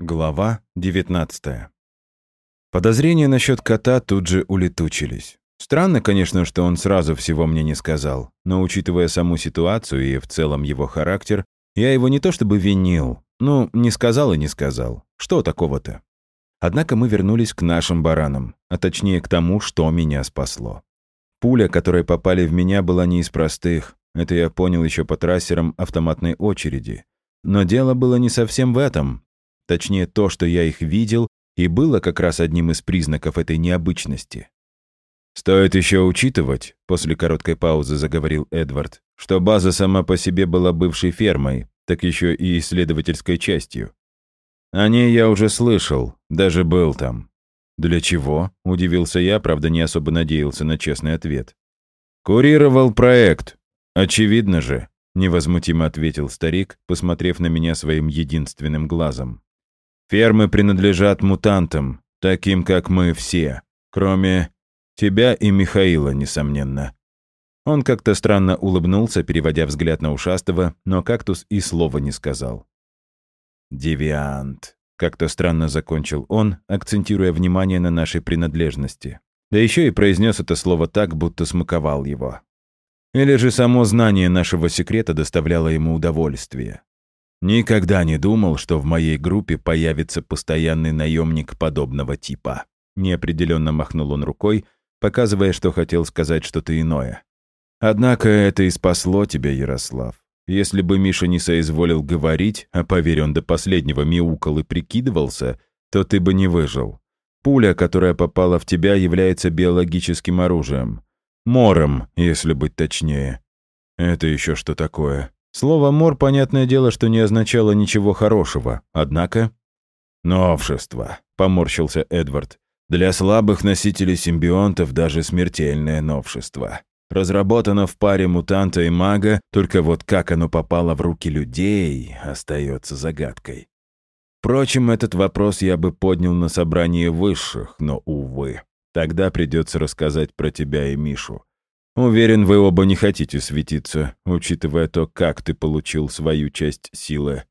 Глава 19 Подозрения насчет кота тут же улетучились. Странно, конечно, что он сразу всего мне не сказал, но учитывая саму ситуацию и в целом его характер, я его не то чтобы винил, ну, не сказал и не сказал. Что такого-то? Однако мы вернулись к нашим баранам, а точнее к тому, что меня спасло. Пуля, которая попали в меня, была не из простых. Это я понял еще по трассерам автоматной очереди. Но дело было не совсем в этом. Точнее, то, что я их видел, и было как раз одним из признаков этой необычности. «Стоит еще учитывать», — после короткой паузы заговорил Эдвард, «что база сама по себе была бывшей фермой, так еще и исследовательской частью. О ней я уже слышал, даже был там. «Для чего?» — удивился я, правда, не особо надеялся на честный ответ. «Курировал проект. Очевидно же», — невозмутимо ответил старик, посмотрев на меня своим единственным глазом. «Фермы принадлежат мутантам, таким, как мы все, кроме тебя и Михаила, несомненно». Он как-то странно улыбнулся, переводя взгляд на ушастого, но кактус и слова не сказал. «Девиант», как-то странно закончил он, акцентируя внимание на нашей принадлежности. Да еще и произнес это слово так, будто смаковал его. Или же само знание нашего секрета доставляло ему удовольствие. Никогда не думал, что в моей группе появится постоянный наемник подобного типа. Неопределенно махнул он рукой, показывая, что хотел сказать что-то иное. Однако это и спасло тебя, Ярослав. Если бы Миша не соизволил говорить, а поверь, он до последнего мяукал и прикидывался, то ты бы не выжил. Пуля, которая попала в тебя, является биологическим оружием. Мором, если быть точнее. Это еще что такое? Слово «мор», понятное дело, что не означало ничего хорошего, однако... «Новшество», — поморщился Эдвард. «Для слабых носителей симбионтов даже смертельное новшество. Разработано в паре мутанта и мага, только вот как оно попало в руки людей, остается загадкой. Впрочем, этот вопрос я бы поднял на собрании высших, но, увы, тогда придется рассказать про тебя и Мишу. Уверен, вы оба не хотите светиться, учитывая то, как ты получил свою часть силы.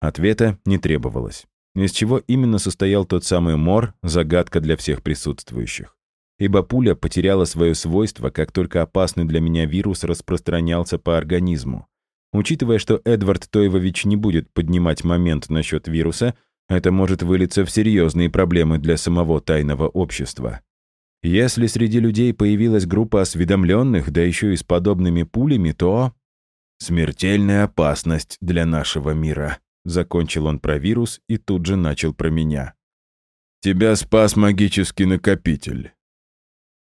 Ответа не требовалось. Из чего именно состоял тот самый мор – загадка для всех присутствующих ибо пуля потеряла свое свойство, как только опасный для меня вирус распространялся по организму. Учитывая, что Эдвард Тойвович не будет поднимать момент насчет вируса, это может вылиться в серьезные проблемы для самого тайного общества. Если среди людей появилась группа осведомленных, да еще и с подобными пулями, то... Смертельная опасность для нашего мира. Закончил он про вирус и тут же начал про меня. Тебя спас магический накопитель.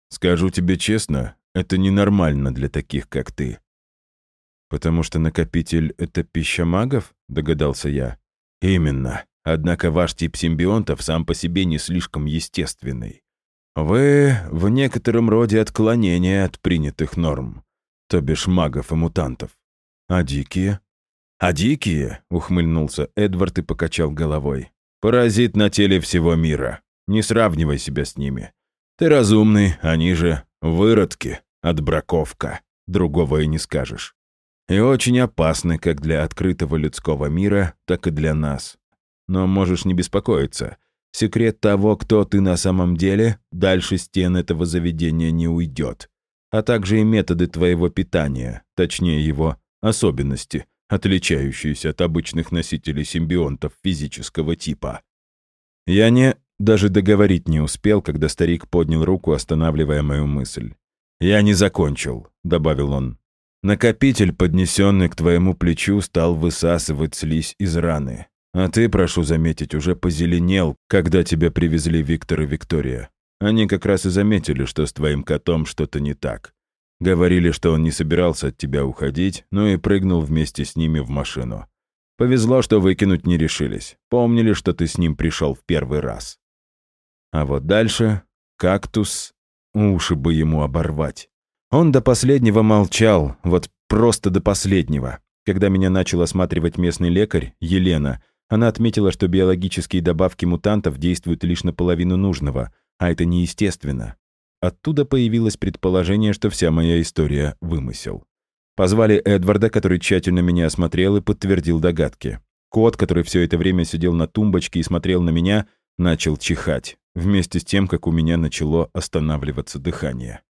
Скажу тебе честно, это ненормально для таких, как ты». «Потому что накопитель — это пища магов?» — догадался я. «Именно. Однако ваш тип симбионтов сам по себе не слишком естественный. Вы в некотором роде отклонение от принятых норм, то бишь магов и мутантов. А дикие?» «А дикие?» — ухмыльнулся Эдвард и покачал головой. «Паразит на теле всего мира. Не сравнивай себя с ними. Ты разумный, они же выродки, отбраковка. Другого и не скажешь. И очень опасны как для открытого людского мира, так и для нас. Но можешь не беспокоиться. Секрет того, кто ты на самом деле, дальше стен этого заведения не уйдет. А также и методы твоего питания, точнее его особенности, отличающиеся от обычных носителей симбионтов физического типа. Я не... Даже договорить не успел, когда старик поднял руку, останавливая мою мысль. «Я не закончил», — добавил он. «Накопитель, поднесенный к твоему плечу, стал высасывать слизь из раны. А ты, прошу заметить, уже позеленел, когда тебя привезли Виктор и Виктория. Они как раз и заметили, что с твоим котом что-то не так. Говорили, что он не собирался от тебя уходить, но и прыгнул вместе с ними в машину. Повезло, что выкинуть не решились. Помнили, что ты с ним пришел в первый раз. А вот дальше кактус, уши бы ему оборвать. Он до последнего молчал, вот просто до последнего. Когда меня начал осматривать местный лекарь, Елена, она отметила, что биологические добавки мутантов действуют лишь наполовину нужного, а это неестественно. Оттуда появилось предположение, что вся моя история — вымысел. Позвали Эдварда, который тщательно меня осмотрел и подтвердил догадки. кот, который все это время сидел на тумбочке и смотрел на меня, начал чихать, вместе с тем, как у меня начало останавливаться дыхание.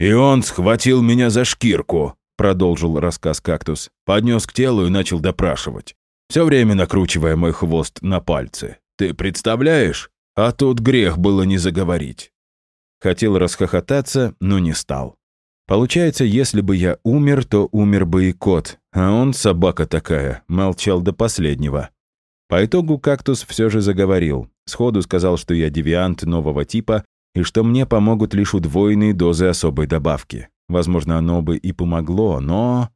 «И он схватил меня за шкирку», — продолжил рассказ кактус, поднес к телу и начал допрашивать, все время накручивая мой хвост на пальцы. «Ты представляешь? А тут грех было не заговорить». Хотел расхохотаться, но не стал. Получается, если бы я умер, то умер бы и кот, а он, собака такая, молчал до последнего. По итогу кактус все же заговорил. Сходу сказал, что я девиант нового типа и что мне помогут лишь удвоенные дозы особой добавки. Возможно, оно бы и помогло, но...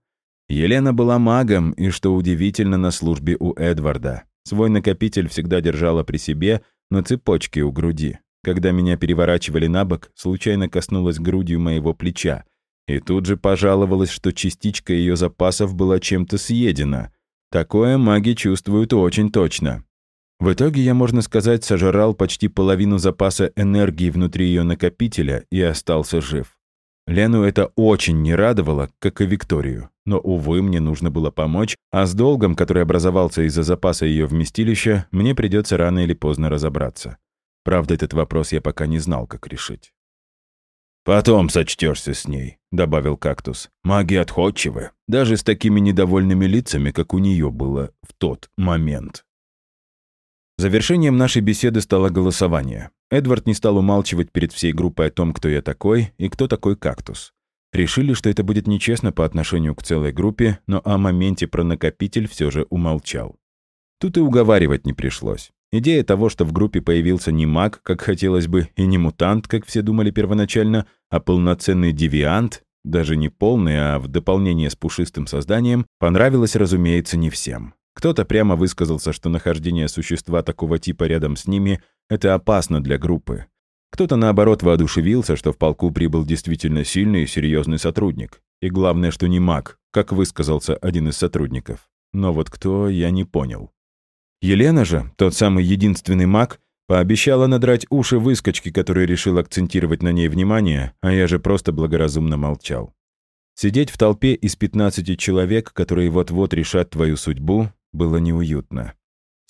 Елена была магом, и, что удивительно, на службе у Эдварда. Свой накопитель всегда держала при себе на цепочке у груди. Когда меня переворачивали на бок, случайно коснулась грудью моего плеча, и тут же пожаловалась, что частичка ее запасов была чем-то съедена. Такое маги чувствуют очень точно. В итоге я, можно сказать, сожрал почти половину запаса энергии внутри ее накопителя и остался жив. Лену это очень не радовало, как и Викторию. Но, увы, мне нужно было помочь, а с долгом, который образовался из-за запаса ее вместилища, мне придется рано или поздно разобраться. Правда, этот вопрос я пока не знал, как решить. «Потом сочтешься с ней», — добавил кактус. «Маги отходчивы, даже с такими недовольными лицами, как у нее было в тот момент». Завершением нашей беседы стало голосование. Эдвард не стал умалчивать перед всей группой о том, кто я такой и кто такой кактус. Решили, что это будет нечестно по отношению к целой группе, но о моменте про накопитель все же умолчал. Тут и уговаривать не пришлось. Идея того, что в группе появился не маг, как хотелось бы, и не мутант, как все думали первоначально, а полноценный девиант, даже не полный, а в дополнение с пушистым созданием, понравилась, разумеется, не всем. Кто-то прямо высказался, что нахождение существа такого типа рядом с ними — это опасно для группы. Кто-то, наоборот, воодушевился, что в полку прибыл действительно сильный и серьезный сотрудник. И главное, что не маг, как высказался один из сотрудников. Но вот кто, я не понял. Елена же, тот самый единственный маг, пообещала надрать уши выскочки, который решил акцентировать на ней внимание, а я же просто благоразумно молчал. Сидеть в толпе из 15 человек, которые вот-вот решат твою судьбу, было неуютно.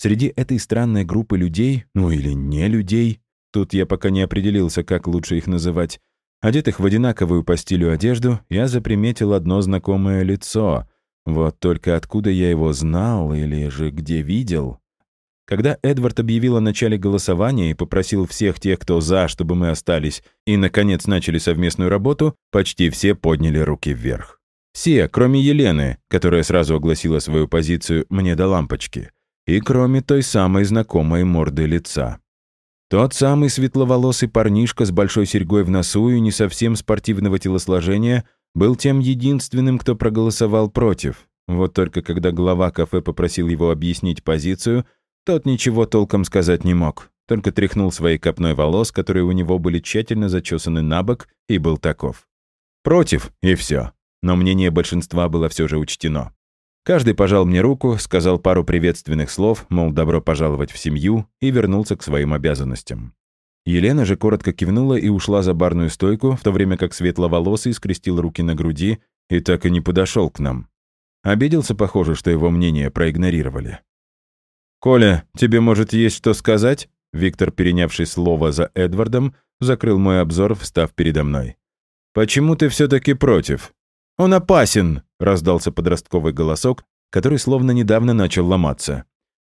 Среди этой странной группы людей, ну или не людей, тут я пока не определился, как лучше их называть, одетых в одинаковую по стилю одежду, я заприметил одно знакомое лицо. Вот только откуда я его знал или же где видел, когда Эдвард объявил о начале голосования и попросил всех тех, кто «за», чтобы мы остались, и, наконец, начали совместную работу, почти все подняли руки вверх. Все, кроме Елены, которая сразу огласила свою позицию «мне до лампочки», и кроме той самой знакомой морды лица. Тот самый светловолосый парнишка с большой серьгой в носу и не совсем спортивного телосложения был тем единственным, кто проголосовал против. Вот только когда глава кафе попросил его объяснить позицию – тот ничего толком сказать не мог, только тряхнул своей копной волос, которые у него были тщательно зачесаны на бок, и был таков. Против, и все. Но мнение большинства было все же учтено. Каждый пожал мне руку, сказал пару приветственных слов, мол, добро пожаловать в семью, и вернулся к своим обязанностям. Елена же коротко кивнула и ушла за барную стойку, в то время как светловолосый скрестил руки на груди и так и не подошел к нам. Обиделся, похоже, что его мнение проигнорировали. «Коля, тебе, может, есть что сказать?» Виктор, перенявший слово за Эдвардом, закрыл мой обзор, встав передо мной. «Почему ты все-таки против?» «Он опасен!» — раздался подростковый голосок, который словно недавно начал ломаться.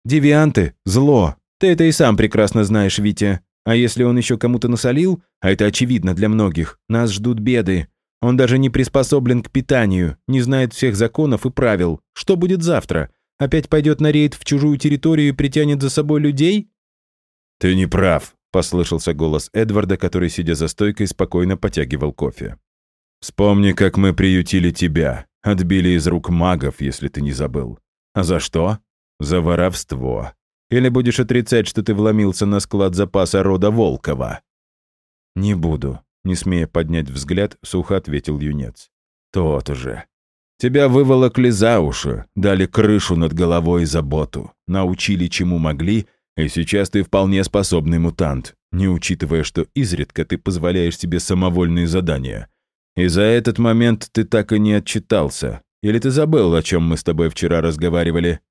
«Девианты — зло! Ты это и сам прекрасно знаешь, Витя. А если он еще кому-то насолил, а это очевидно для многих, нас ждут беды. Он даже не приспособлен к питанию, не знает всех законов и правил. Что будет завтра? Опять пойдет на рейд в чужую территорию и притянет за собой людей?» «Ты не прав», — послышался голос Эдварда, который, сидя за стойкой, спокойно потягивал кофе. «Вспомни, как мы приютили тебя. Отбили из рук магов, если ты не забыл. А за что? За воровство. Или будешь отрицать, что ты вломился на склад запаса рода Волкова?» «Не буду», — не смея поднять взгляд, сухо ответил юнец. «Тот уже. Тебя выволокли за уши, дали крышу над головой и заботу, научили чему могли, и сейчас ты вполне способный мутант, не учитывая, что изредка ты позволяешь себе самовольные задания. И за этот момент ты так и не отчитался. Или ты забыл, о чем мы с тобой вчера разговаривали?»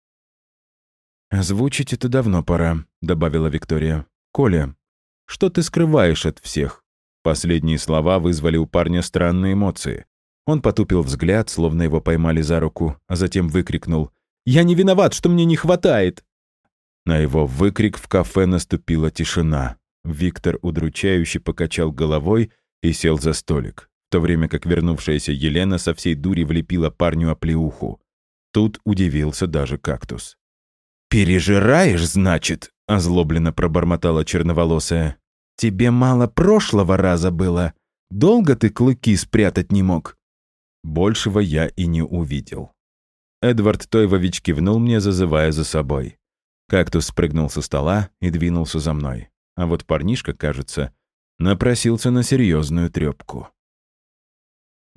«Озвучить это давно пора», — добавила Виктория. «Коля, что ты скрываешь от всех?» Последние слова вызвали у парня странные эмоции. Он потупил взгляд, словно его поймали за руку, а затем выкрикнул «Я не виноват, что мне не хватает!» На его выкрик в кафе наступила тишина. Виктор удручающе покачал головой и сел за столик, в то время как вернувшаяся Елена со всей дури влепила парню оплеуху. Тут удивился даже кактус. «Пережираешь, значит?» — озлобленно пробормотала черноволосая. «Тебе мало прошлого раза было. Долго ты клыки спрятать не мог?» Большего я и не увидел. Эдвард Тойвович кивнул мне, зазывая за собой. Кактус спрыгнул со стола и двинулся за мной. А вот парнишка, кажется, напросился на серьезную трепку.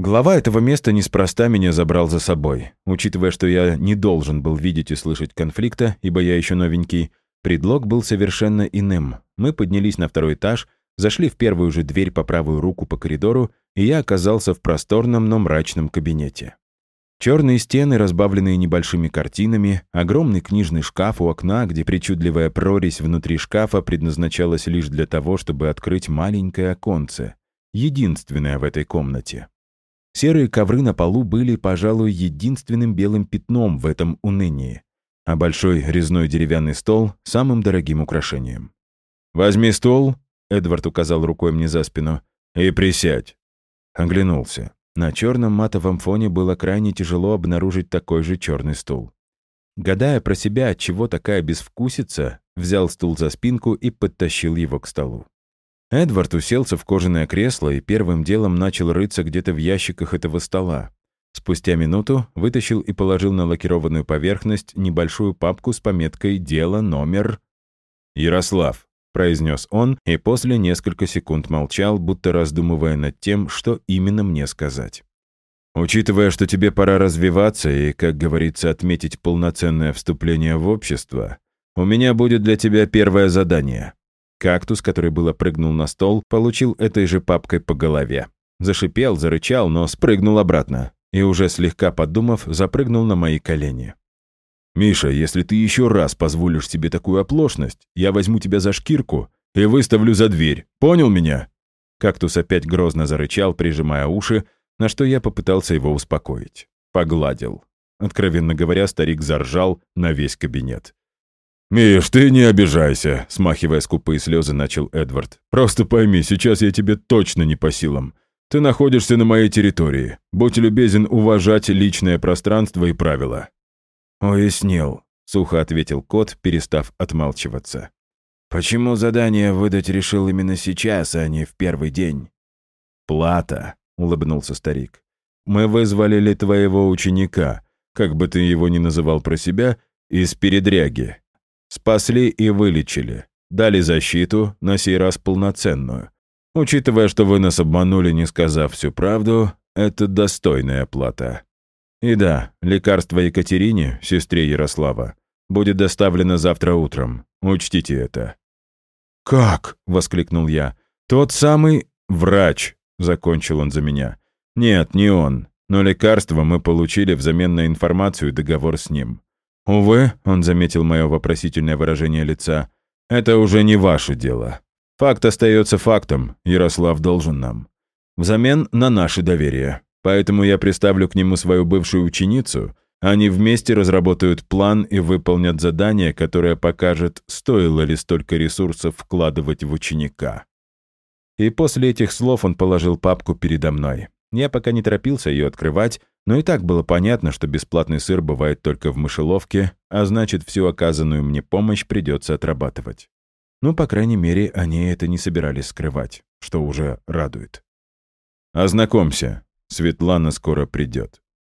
Глава этого места неспроста меня забрал за собой. Учитывая, что я не должен был видеть и слышать конфликта, ибо я еще новенький, предлог был совершенно иным. Мы поднялись на второй этаж, зашли в первую же дверь по правую руку по коридору, и я оказался в просторном, но мрачном кабинете. Черные стены, разбавленные небольшими картинами, огромный книжный шкаф у окна, где причудливая прорезь внутри шкафа предназначалась лишь для того, чтобы открыть маленькое оконце, единственное в этой комнате. Серые ковры на полу были, пожалуй, единственным белым пятном в этом унынии, а большой резной деревянный стол — самым дорогим украшением. «Возьми стол», — Эдвард указал рукой мне за спину, — «и присядь». Оглянулся. На черном матовом фоне было крайне тяжело обнаружить такой же черный стул. Гадая про себя, от чего такая безвкусица, взял стул за спинку и подтащил его к столу. Эдвард уселся в кожаное кресло и первым делом начал рыться где-то в ящиках этого стола. Спустя минуту вытащил и положил на лакированную поверхность небольшую папку с пометкой «Дело номер...» «Ярослав», — произнес он, и после несколько секунд молчал, будто раздумывая над тем, что именно мне сказать. «Учитывая, что тебе пора развиваться и, как говорится, отметить полноценное вступление в общество, у меня будет для тебя первое задание». Кактус, который было прыгнул на стол, получил этой же папкой по голове. Зашипел, зарычал, но спрыгнул обратно. И уже слегка подумав, запрыгнул на мои колени. «Миша, если ты еще раз позволишь себе такую оплошность, я возьму тебя за шкирку и выставлю за дверь. Понял меня?» Кактус опять грозно зарычал, прижимая уши, на что я попытался его успокоить. Погладил. Откровенно говоря, старик заржал на весь кабинет. «Миш, ты не обижайся», — смахивая скупые слезы, начал Эдвард. «Просто пойми, сейчас я тебе точно не по силам. Ты находишься на моей территории. Будь любезен уважать личное пространство и правила». «Уяснил», — сухо ответил кот, перестав отмалчиваться. «Почему задание выдать решил именно сейчас, а не в первый день?» «Плата», — улыбнулся старик. «Мы вызвали ли твоего ученика, как бы ты его ни называл про себя, из передряги. Спасли и вылечили. Дали защиту, на сей раз полноценную. Учитывая, что вы нас обманули, не сказав всю правду, это достойная плата. И да, лекарство Екатерине, сестре Ярослава, будет доставлено завтра утром. Учтите это». «Как?» — воскликнул я. «Тот самый врач», — закончил он за меня. «Нет, не он. Но лекарство мы получили взамен на информацию и договор с ним. «Увы», — он заметил мое вопросительное выражение лица, — «это уже не ваше дело. Факт остается фактом, Ярослав должен нам. Взамен на наше доверие. Поэтому я представлю к нему свою бывшую ученицу, они вместе разработают план и выполнят задание, которое покажет, стоило ли столько ресурсов вкладывать в ученика». И после этих слов он положил папку передо мной. Я пока не торопился ее открывать, но и так было понятно, что бесплатный сыр бывает только в мышеловке, а значит, всю оказанную мне помощь придется отрабатывать. Ну, по крайней мере, они это не собирались скрывать, что уже радует. «Ознакомься, Светлана скоро придет».